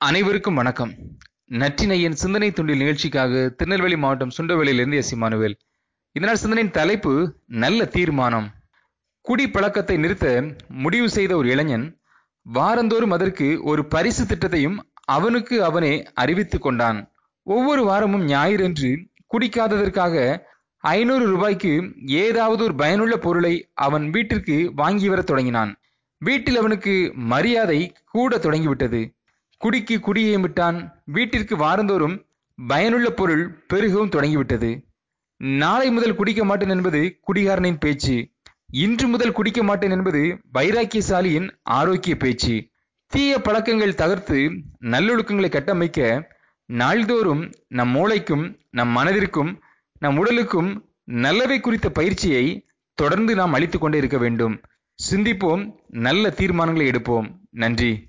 அனைவருக்கும் வணக்கம். நற்றினையின் சிந்தனை துண்டில் நிகழ்ச்சிக்காக திருநெல்வேலி மாவட்டம் சுண்டவேலியிலிருந்து எஸ் இமானுவேல் இதனால் சிந்தனையின் தலைப்பு நல்ல தீர்மானம். குடி பழக்கத்தை நிறுத்த முடிவு செய்த ஒரு இளைஞன் வாரந்தோறும் அதற்கு ஒரு பரிசு திட்டத்தையும் அவனுக்கு அவனே அறிவித்து கொண்டான். ஒவ்வொரு வாரமும் ஞாயிறன்று குடிக்காததற்காக ஐநூறு ரூபாய்க்கு ஏதாவது ஒரு பயனுள்ள பொருளை அவன் வீட்டிற்கு வாங்கி வரத் தொடங்கினான். வீட்டில் அவனுக்கு மரியாதை கூட தொடங்கிவிட்டது. குடிக்கு குடியையும் விட்டான். வீட்டிற்கு வாரந்தோறும் பயனுள்ள பொருள் பெருகவும் தொடங்கிவிட்டது. நாளை முதல் குடிக்க மாட்டேன் என்பது குடிகாரனின் பேச்சு. இன்று முதல் குடிக்க மாட்டேன் என்பது வைராக்கியசாலியின் ஆரோக்கிய பேச்சு. தீய பழக்கங்கள் தகர்த்து நல்லொழுக்கங்களை கட்டமைக்க நாள்தோறும் நம் மூளைக்கும் நம் மனதிற்கும் நம் உடலுக்கும் நல்லவை குறித்த பயிற்சியை தொடர்ந்து நாம் அளித்து கொண்டே இருக்க வேண்டும். சிந்திப்போம். நல்ல தீர்மானங்களை எடுப்போம். நன்றி.